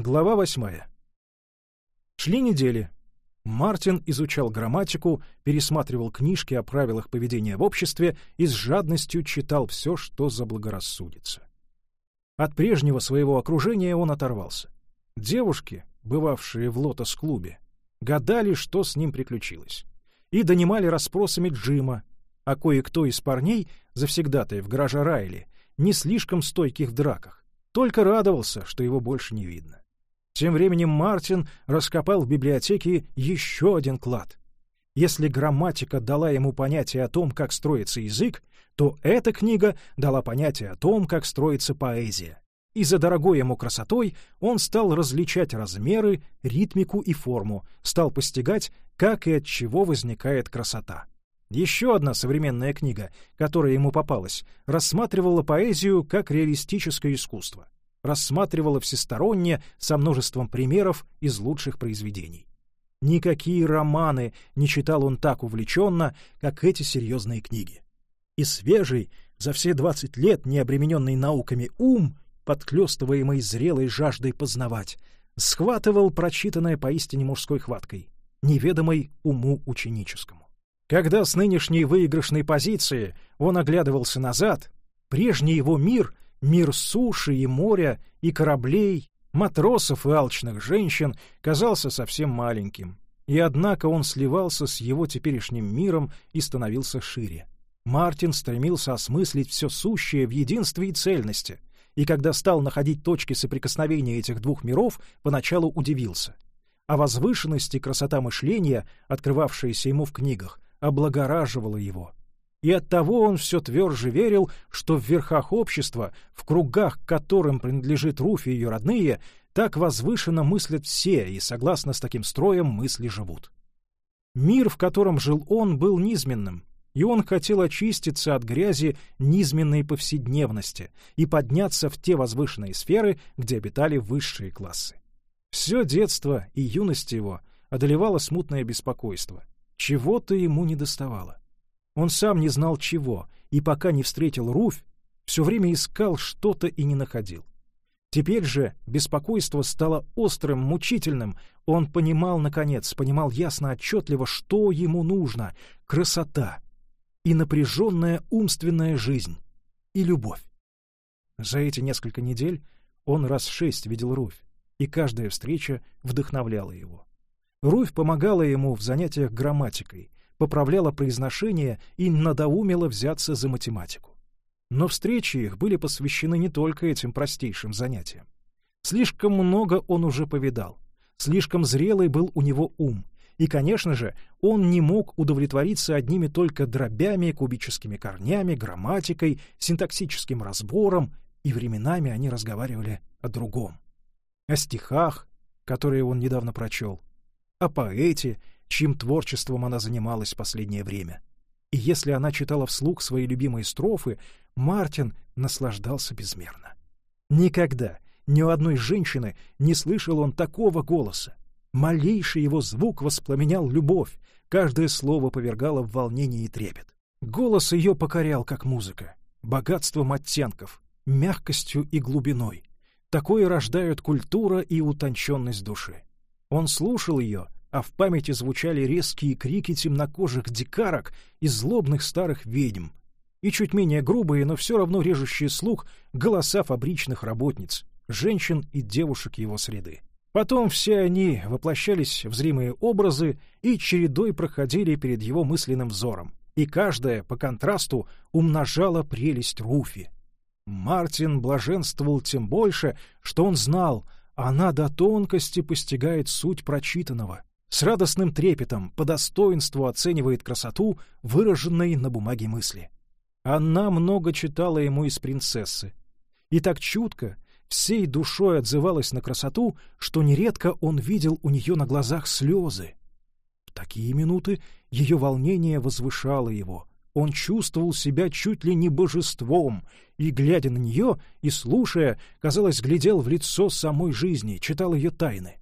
Глава восьмая. Шли недели. Мартин изучал грамматику, пересматривал книжки о правилах поведения в обществе и с жадностью читал все, что заблагорассудится. От прежнего своего окружения он оторвался. Девушки, бывавшие в лотос-клубе, гадали, что с ним приключилось, и донимали расспросами Джима, а кое-кто из парней, завсегдатая в гараже Райли, не слишком стойких в драках, только радовался, что его больше не видно. Тем временем Мартин раскопал в библиотеке еще один клад. Если грамматика дала ему понятие о том, как строится язык, то эта книга дала понятие о том, как строится поэзия. И за дорогой ему красотой он стал различать размеры, ритмику и форму, стал постигать, как и от чего возникает красота. Еще одна современная книга, которая ему попалась, рассматривала поэзию как реалистическое искусство рассматривала всесторонне со множеством примеров из лучших произведений. Никакие романы не читал он так увлеченно, как эти серьезные книги. И свежий, за все двадцать лет не обремененный науками ум, подхлёстываемый зрелой жаждой познавать, схватывал прочитанное поистине мужской хваткой, неведомой уму ученическому. Когда с нынешней выигрышной позиции он оглядывался назад, прежний его мир — Мир суши и моря, и кораблей, матросов и алчных женщин казался совсем маленьким. И однако он сливался с его теперешним миром и становился шире. Мартин стремился осмыслить все сущее в единстве и цельности, и когда стал находить точки соприкосновения этих двух миров, поначалу удивился. А возвышенность и красота мышления, открывавшиеся ему в книгах, облагораживала его — и оттого он все тверже верил, что в верхах общества, в кругах, которым принадлежит Руфи и ее родные, так возвышенно мыслят все и, согласно с таким строем, мысли живут. Мир, в котором жил он, был низменным, и он хотел очиститься от грязи низменной повседневности и подняться в те возвышенные сферы, где обитали высшие классы. Все детство и юность его одолевало смутное беспокойство. Чего-то ему не доставало. Он сам не знал чего, и пока не встретил Руфь, все время искал что-то и не находил. Теперь же беспокойство стало острым, мучительным. Он понимал, наконец, понимал ясно, отчетливо, что ему нужно — красота и напряженная умственная жизнь, и любовь. За эти несколько недель он раз шесть видел Руфь, и каждая встреча вдохновляла его. Руфь помогала ему в занятиях грамматикой, поправляла произношение и надоумила взяться за математику. Но встречи их были посвящены не только этим простейшим занятиям. Слишком много он уже повидал, слишком зрелый был у него ум, и, конечно же, он не мог удовлетвориться одними только дробями, кубическими корнями, грамматикой, синтаксическим разбором, и временами они разговаривали о другом. О стихах, которые он недавно прочел, о поэте, чьим творчеством она занималась последнее время. И если она читала вслух свои любимые строфы, Мартин наслаждался безмерно. Никогда ни у одной женщины не слышал он такого голоса. Малейший его звук воспламенял любовь, каждое слово повергало в волнение и трепет. Голос ее покорял, как музыка, богатством оттенков, мягкостью и глубиной. Такое рождают культура и утонченность души. Он слушал ее — а в памяти звучали резкие крики темнокожих дикарок и злобных старых ведьм, и чуть менее грубые, но все равно режущие слух голоса фабричных работниц, женщин и девушек его среды. Потом все они воплощались в зримые образы и чередой проходили перед его мысленным взором, и каждая, по контрасту, умножала прелесть Руфи. Мартин блаженствовал тем больше, что он знал, она до тонкости постигает суть прочитанного — с радостным трепетом по достоинству оценивает красоту, выраженной на бумаге мысли. Она много читала ему из «Принцессы». И так чутко, всей душой отзывалась на красоту, что нередко он видел у нее на глазах слезы. В такие минуты ее волнение возвышало его. Он чувствовал себя чуть ли не божеством, и, глядя на нее и слушая, казалось, глядел в лицо самой жизни, читал ее тайны.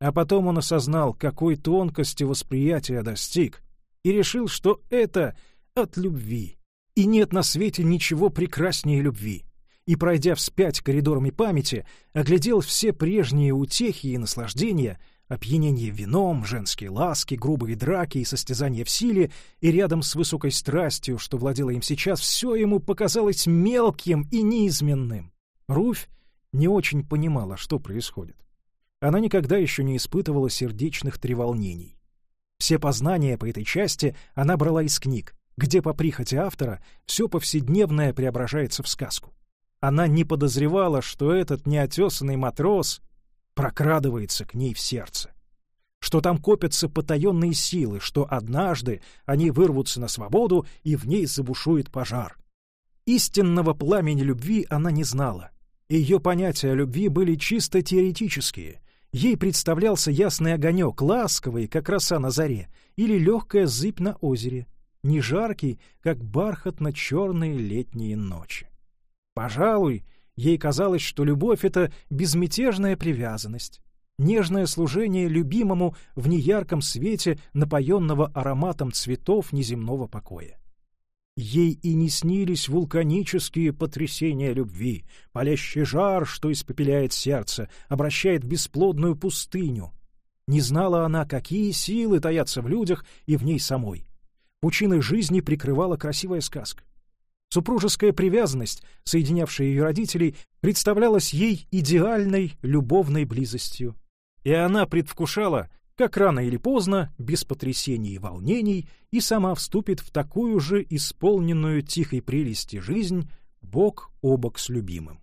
А потом он осознал, какой тонкости восприятия достиг, и решил, что это от любви. И нет на свете ничего прекраснее любви. и, пройдя вспять коридорами памяти, оглядел все прежние утехи и наслаждения, опьянение вином, женские ласки, грубые драки и состязания в силе, и рядом с высокой страстью, что владело им сейчас, все ему показалось мелким и неизменным. Руфь не очень понимала, что происходит. Она никогда еще не испытывала сердечных треволнений. Все познания по этой части она брала из книг, где по прихоти автора все повседневное преображается в сказку. Она не подозревала, что этот неотесанный матрос прокрадывается к ней в сердце, что там копятся потаенные силы, что однажды они вырвутся на свободу, и в ней забушует пожар. Истинного пламени любви она не знала. Ее понятия о любви были чисто теоретические. Ей представлялся ясный огонек, ласковый, как роса на заре, или легкая зыбь на озере, не жаркий, как бархат на черные летние ночи. Пожалуй, ей казалось, что любовь — это безмятежная привязанность, нежное служение любимому в неярком свете, напоенного ароматом цветов неземного покоя. Ей и не снились вулканические потрясения любви, палящий жар, что испепеляет сердце, обращает в бесплодную пустыню. Не знала она, какие силы таятся в людях и в ней самой. Пучины жизни прикрывала красивая сказка. Супружеская привязанность, соединявшая ее родителей, представлялась ей идеальной любовной близостью. И она предвкушала, как рано или поздно, без потрясений и волнений, и сама вступит в такую же исполненную тихой прелести жизнь бок о бок с любимым.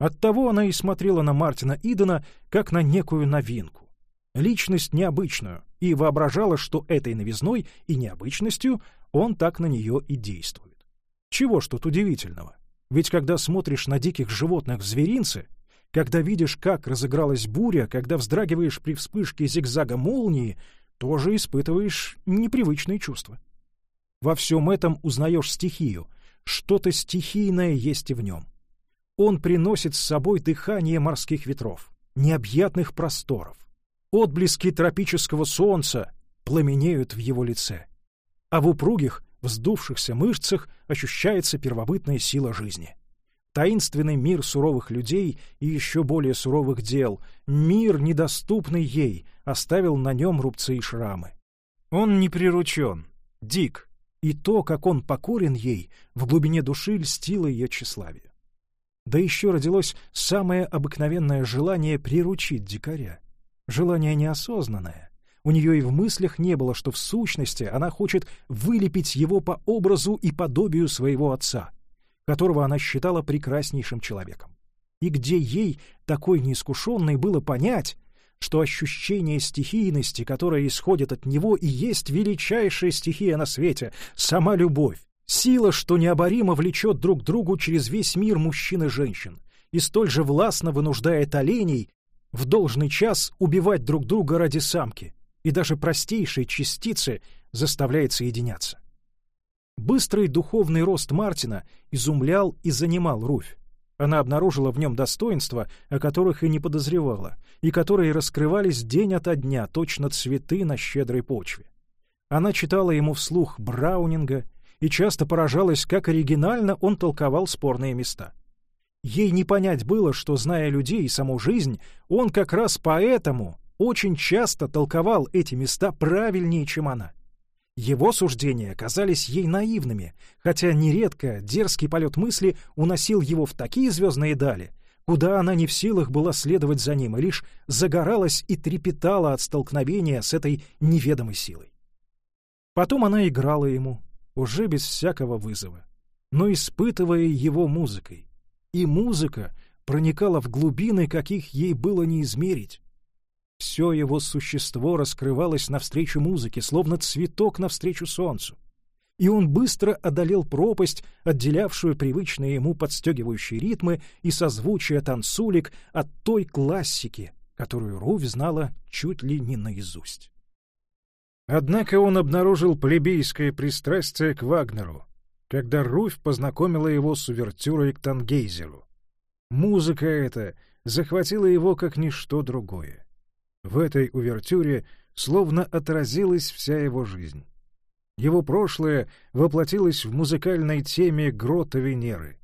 Оттого она и смотрела на Мартина Идена как на некую новинку, личность необычную, и воображала, что этой новизной и необычностью он так на нее и действует. Чего ж тут удивительного? Ведь когда смотришь на диких животных в зверинце, когда видишь, как разыгралась буря, когда вздрагиваешь при вспышке зигзага молнии, тоже испытываешь непривычные чувства. Во всем этом узнаешь стихию, что-то стихийное есть и в нем. Он приносит с собой дыхание морских ветров, необъятных просторов. Отблески тропического солнца пламенеют в его лице. А в упругих, вздувшихся мышцах ощущается первобытная сила жизни. Таинственный мир суровых людей и еще более суровых дел, мир, недоступный ей, оставил на нем рубцы и шрамы. Он не приручен, дик, и то, как он покорен ей, в глубине души льстило ее тщеславие. Да еще родилось самое обыкновенное желание приручить дикаря. Желание неосознанное, у нее и в мыслях не было, что в сущности она хочет вылепить его по образу и подобию своего отца, которого она считала прекраснейшим человеком. И где ей, такой неискушенной, было понять, что ощущение стихийности, которое исходит от него, и есть величайшая стихия на свете — сама любовь, сила, что необоримо влечет друг другу через весь мир мужчин и женщин, и столь же властно вынуждает оленей в должный час убивать друг друга ради самки, и даже простейшие частицы заставляет соединяться. Быстрый духовный рост Мартина изумлял и занимал Руфь. Она обнаружила в нем достоинства, о которых и не подозревала, и которые раскрывались день ото дня, точно цветы на щедрой почве. Она читала ему вслух Браунинга и часто поражалась, как оригинально он толковал спорные места. Ей не понять было, что, зная людей и саму жизнь, он как раз поэтому очень часто толковал эти места правильнее, чем она. Его суждения казались ей наивными, хотя нередко дерзкий полет мысли уносил его в такие звездные дали, куда она не в силах была следовать за ним, и лишь загоралась и трепетала от столкновения с этой неведомой силой. Потом она играла ему, уже без всякого вызова, но испытывая его музыкой. И музыка проникала в глубины, каких ей было не измерить. Все его существо раскрывалось навстречу музыке, словно цветок навстречу солнцу. И он быстро одолел пропасть, отделявшую привычные ему подстегивающие ритмы и созвучие танцулик от той классики, которую Руфь знала чуть ли не наизусть. Однако он обнаружил плебейское пристрастие к Вагнеру, когда Руфь познакомила его с увертюрой к Тангейзеру. Музыка эта захватила его как ничто другое. В этой увертюре словно отразилась вся его жизнь. Его прошлое воплотилось в музыкальной теме грота Венеры.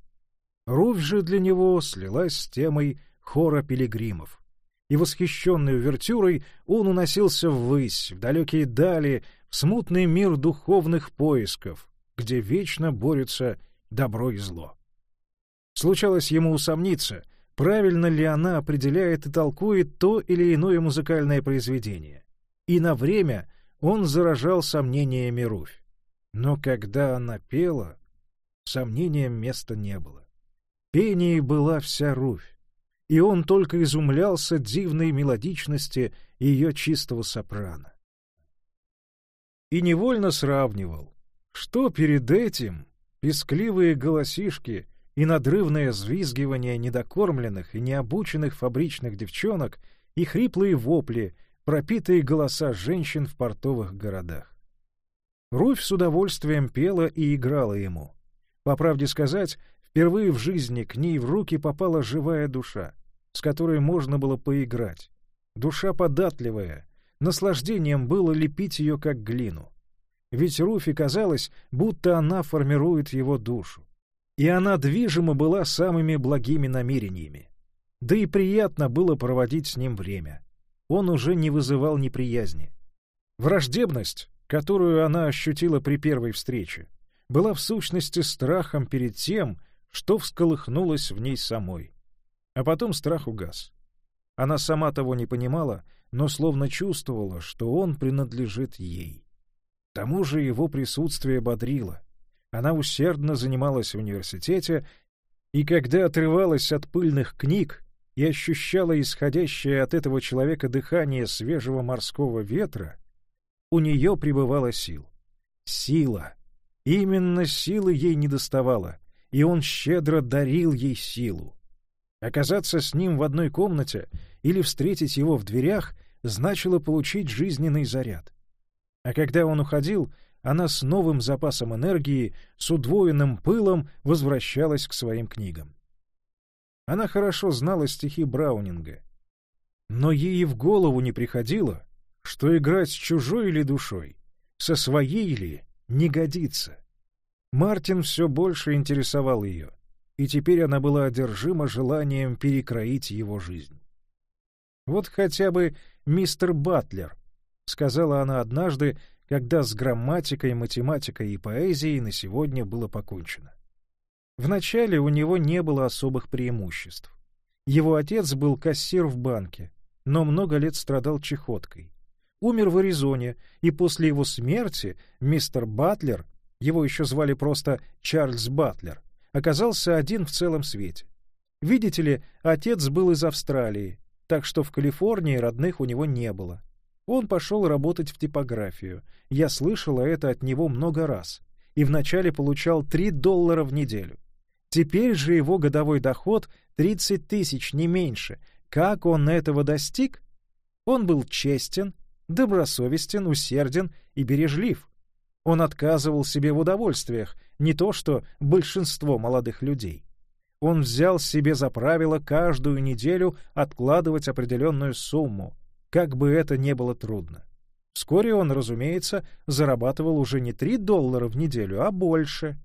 Руфь же для него слилась с темой хора пилигримов. И восхищенный увертюрой он уносился ввысь, в далекие дали, в смутный мир духовных поисков, где вечно борются добро и зло. Случалось ему усомниться, правильно ли она определяет и толкует то или иное музыкальное произведение. И на время он заражал сомнениями Руфь. Но когда она пела, сомнениям места не было. Пенией была вся Руфь, и он только изумлялся дивной мелодичности ее чистого сопрано. И невольно сравнивал, что перед этим пескливые голосишки и надрывное взвизгивание недокормленных и необученных фабричных девчонок и хриплые вопли, пропитые голоса женщин в портовых городах. Руфь с удовольствием пела и играла ему. По правде сказать, впервые в жизни к ней в руки попала живая душа, с которой можно было поиграть. Душа податливая, наслаждением было лепить ее как глину. Ведь Руфи казалось, будто она формирует его душу. И она движима была самыми благими намерениями. Да и приятно было проводить с ним время. Он уже не вызывал неприязни. Враждебность, которую она ощутила при первой встрече, была в сущности страхом перед тем, что всколыхнулось в ней самой. А потом страх угас. Она сама того не понимала, но словно чувствовала, что он принадлежит ей. К тому же его присутствие бодрило. Она усердно занималась в университете, и когда отрывалась от пыльных книг и ощущала исходящее от этого человека дыхание свежего морского ветра, у нее пребывала сил. Сила. Именно силы ей недоставало, и он щедро дарил ей силу. Оказаться с ним в одной комнате или встретить его в дверях значило получить жизненный заряд. А когда он уходил, она с новым запасом энергии, с удвоенным пылом возвращалась к своим книгам. Она хорошо знала стихи Браунинга, но ей и в голову не приходило, что играть с чужой или душой, со своей ли, не годится. Мартин все больше интересовал ее, и теперь она была одержима желанием перекроить его жизнь. Вот хотя бы мистер Батлер, — сказала она однажды, когда с грамматикой, математикой и поэзией на сегодня было покончено. Вначале у него не было особых преимуществ. Его отец был кассир в банке, но много лет страдал чехоткой. Умер в Аризоне, и после его смерти мистер Батлер, его еще звали просто Чарльз Батлер, оказался один в целом свете. Видите ли, отец был из Австралии, так что в Калифорнии родных у него не было. Он пошел работать в типографию. Я слышала это от него много раз. И вначале получал 3 доллара в неделю. Теперь же его годовой доход 30 тысяч, не меньше. Как он этого достиг? Он был честен, добросовестен, усерден и бережлив. Он отказывал себе в удовольствиях, не то что большинство молодых людей. Он взял себе за правило каждую неделю откладывать определенную сумму, как бы это ни было трудно. Вскоре он, разумеется, зарабатывал уже не 3 доллара в неделю, а больше.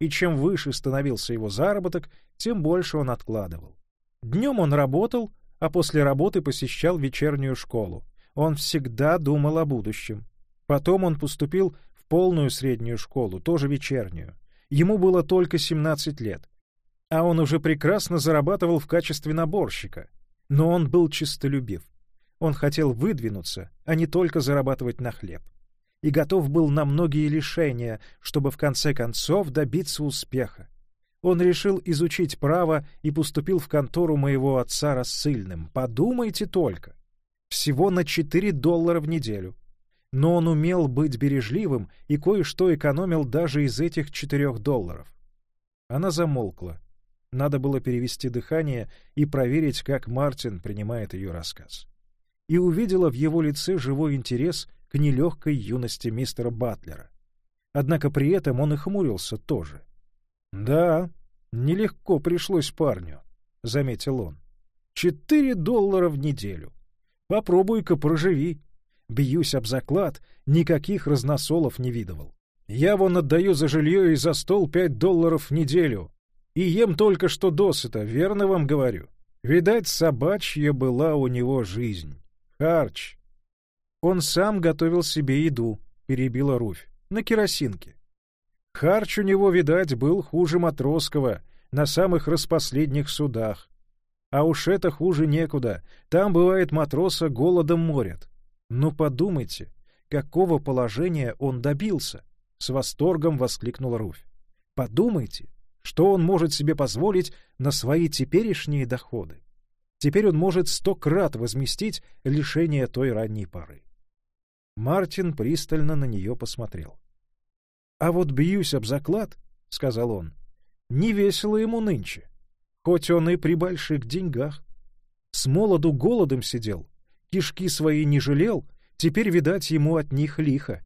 И чем выше становился его заработок, тем больше он откладывал. Днем он работал, а после работы посещал вечернюю школу. Он всегда думал о будущем. Потом он поступил в полную среднюю школу, тоже вечернюю. Ему было только 17 лет. А он уже прекрасно зарабатывал в качестве наборщика. Но он был чистолюбив. Он хотел выдвинуться, а не только зарабатывать на хлеб. И готов был на многие лишения, чтобы в конце концов добиться успеха. Он решил изучить право и поступил в контору моего отца рассыльным. Подумайте только. Всего на 4 доллара в неделю. Но он умел быть бережливым и кое-что экономил даже из этих 4 долларов. Она замолкла. Надо было перевести дыхание и проверить, как Мартин принимает ее рассказ и увидела в его лице живой интерес к нелегкой юности мистера Батлера. Однако при этом он и хмурился тоже. «Да, нелегко пришлось парню», — заметил он. «Четыре доллара в неделю. Попробуй-ка проживи. Бьюсь об заклад, никаких разносолов не видывал. Я вон отдаю за жилье и за стол пять долларов в неделю. И ем только что досыта, верно вам говорю. Видать, собачья была у него жизнь. Харч. Он сам готовил себе еду, перебила Руфь, на керосинке. Харч у него, видать, был хуже матросского на самых распоследних судах. А уж это хуже некуда. Там, бывает, матроса голодом морят. Ну, подумайте, какого положения он добился? С восторгом воскликнула Руфь. Подумайте, что он может себе позволить на свои теперешние доходы. Теперь он может сто крат возместить лишение той ранней поры. Мартин пристально на нее посмотрел. — А вот бьюсь об заклад, — сказал он, — не весело ему нынче, хоть он и при больших деньгах. С молоду голодом сидел, кишки свои не жалел, теперь, видать, ему от них лихо.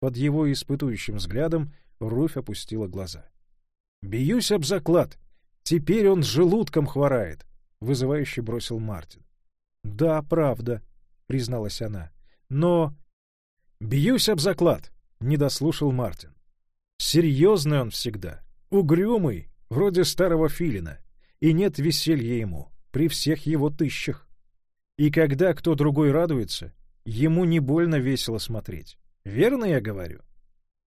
Под его испытующим взглядом Руфь опустила глаза. — Бьюсь об заклад. Теперь он с желудком хворает, — вызывающе бросил Мартин. — Да, правда, — призналась она. — Но... — Бьюсь об заклад, — не дослушал Мартин. Серьезный он всегда, угрюмый, вроде старого филина, и нет веселья ему при всех его тысячах. И когда кто другой радуется, ему не больно весело смотреть. Верно я говорю?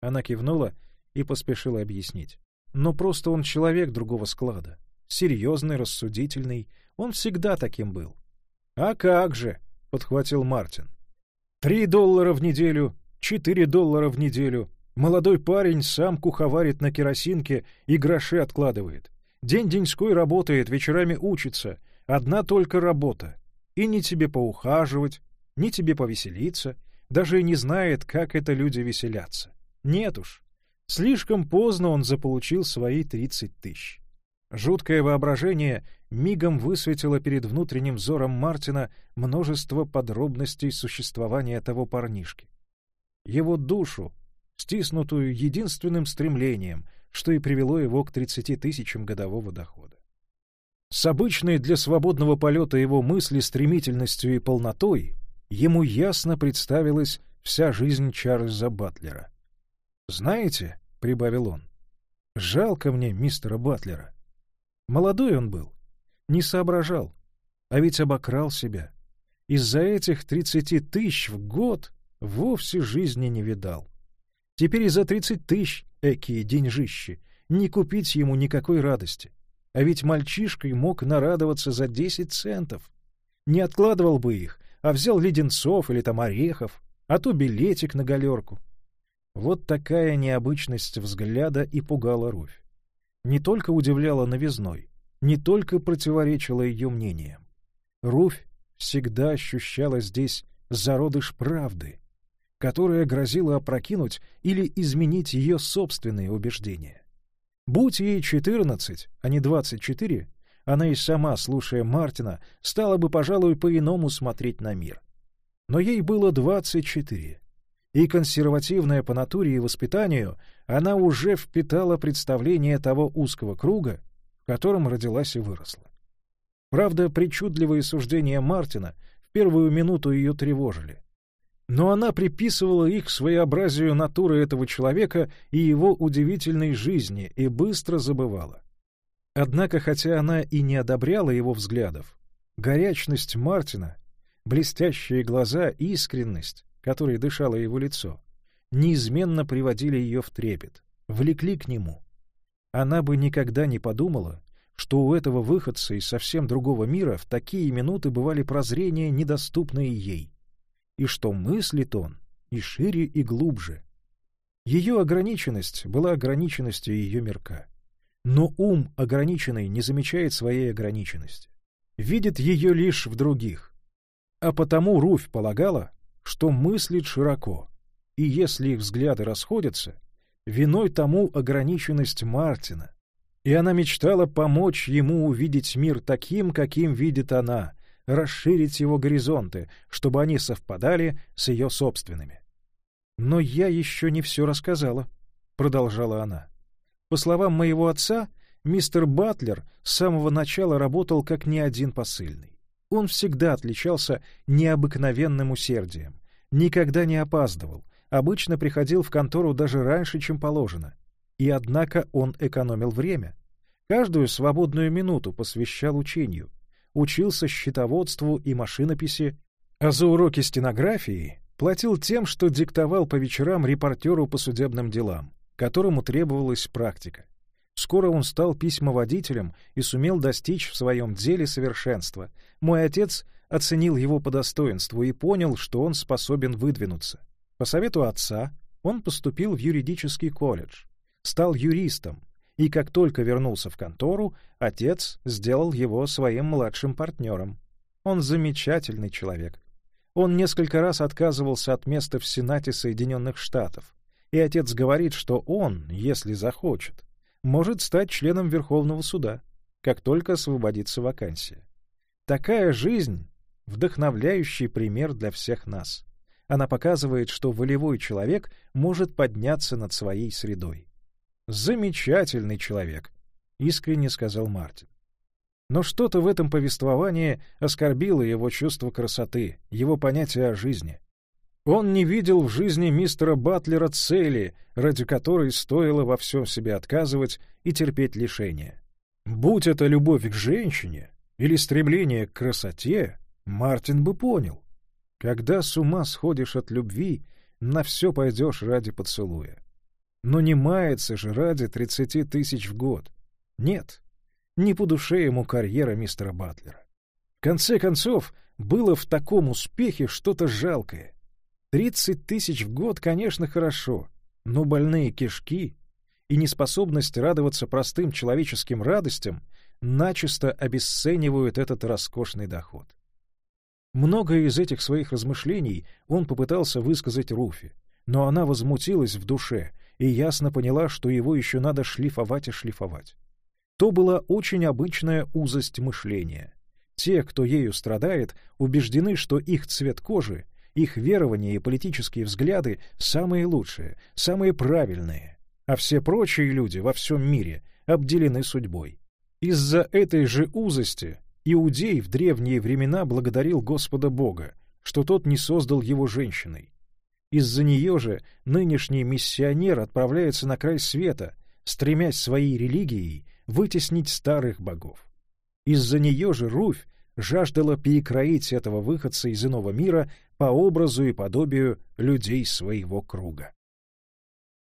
Она кивнула и поспешила объяснить. Но просто он человек другого склада. Серьезный, рассудительный. Он всегда таким был. — А как же? — подхватил Мартин. — Три доллара в неделю, четыре доллара в неделю. Молодой парень сам куховарит на керосинке и гроши откладывает. День-деньской работает, вечерами учится. Одна только работа. И ни тебе поухаживать, ни тебе повеселиться — даже и не знает, как это люди веселятся. Нет уж. Слишком поздно он заполучил свои тридцать тысяч. Жуткое воображение мигом высветило перед внутренним взором Мартина множество подробностей существования того парнишки. Его душу, стиснутую единственным стремлением, что и привело его к тридцати тысячам годового дохода. С обычной для свободного полета его мысли стремительностью и полнотой ему ясно представилась вся жизнь Чарльза Батлера. «Знаете», — прибавил он, — «жалко мне мистера Батлера. Молодой он был, не соображал, а ведь обокрал себя. Из-за этих тридцати тысяч в год вовсе жизни не видал. Теперь и за тридцать тысяч, экие деньжищи, не купить ему никакой радости. А ведь мальчишкой мог нарадоваться за десять центов. Не откладывал бы их, а взял леденцов или там орехов, а то билетик на галерку. Вот такая необычность взгляда и пугала Руфь. Не только удивляла новизной, не только противоречила ее мнениям. Руфь всегда ощущала здесь зародыш правды, которая грозила опрокинуть или изменить ее собственные убеждения. Будь ей четырнадцать, а не двадцать четыре, она и сама, слушая Мартина, стала бы, пожалуй, по-иному смотреть на мир. Но ей было двадцать четыре, и консервативная по натуре и воспитанию, она уже впитала представление того узкого круга, в котором родилась и выросла. Правда, причудливые суждения Мартина в первую минуту ее тревожили. Но она приписывала их своеобразию натуры этого человека и его удивительной жизни и быстро забывала. Однако, хотя она и не одобряла его взглядов, горячность Мартина, блестящие глаза, искренность, которой дышало его лицо, неизменно приводили ее в трепет, влекли к нему. Она бы никогда не подумала, что у этого выходца из совсем другого мира в такие минуты бывали прозрения, недоступные ей, и что мыслит он и шире, и глубже. Ее ограниченность была ограниченностью ее мирка. Но ум ограниченный не замечает своей ограниченности. Видит ее лишь в других. А потому Руфь полагала, что мыслит широко, и если их взгляды расходятся, виной тому ограниченность Мартина, и она мечтала помочь ему увидеть мир таким, каким видит она, расширить его горизонты, чтобы они совпадали с ее собственными. «Но я еще не все рассказала», — продолжала она. По словам моего отца, мистер Батлер с самого начала работал как ни один посыльный. Он всегда отличался необыкновенным усердием, никогда не опаздывал, обычно приходил в контору даже раньше, чем положено. И однако он экономил время. Каждую свободную минуту посвящал учению, учился счетоводству и машинописи, а за уроки стенографии платил тем, что диктовал по вечерам репортеру по судебным делам, которому требовалась практика. Скоро он стал письмоводителем и сумел достичь в своем деле совершенства. Мой отец оценил его по достоинству и понял, что он способен выдвинуться. По совету отца он поступил в юридический колледж, стал юристом, и как только вернулся в контору, отец сделал его своим младшим партнером. Он замечательный человек. Он несколько раз отказывался от места в Сенате Соединенных Штатов, и отец говорит, что он, если захочет, может стать членом Верховного суда, как только освободится вакансия. Такая жизнь — вдохновляющий пример для всех нас. Она показывает, что волевой человек может подняться над своей средой. «Замечательный человек», — искренне сказал Мартин. Но что-то в этом повествовании оскорбило его чувство красоты, его понятие о жизни. Он не видел в жизни мистера Батлера цели, ради которой стоило во всем себе отказывать и терпеть лишения. Будь это любовь к женщине или стремление к красоте, Мартин бы понял. Когда с ума сходишь от любви, на все пойдешь ради поцелуя. Но не мается же ради тридцати тысяч в год. Нет, не по душе ему карьера мистера Батлера. В конце концов, было в таком успехе что-то жалкое. Тридцать тысяч в год, конечно, хорошо, но больные кишки и неспособность радоваться простым человеческим радостям начисто обесценивают этот роскошный доход. Многое из этих своих размышлений он попытался высказать Руфи, но она возмутилась в душе и ясно поняла, что его еще надо шлифовать и шлифовать. То была очень обычная узость мышления. Те, кто ею страдает, убеждены, что их цвет кожи их верования и политические взгляды самые лучшие, самые правильные, а все прочие люди во всем мире обделены судьбой. Из-за этой же узости Иудей в древние времена благодарил Господа Бога, что тот не создал его женщиной. Из-за нее же нынешний миссионер отправляется на край света, стремясь своей религией вытеснить старых богов. Из-за нее же Руфь жаждала перекроить этого выходца из иного мира по образу и подобию людей своего круга.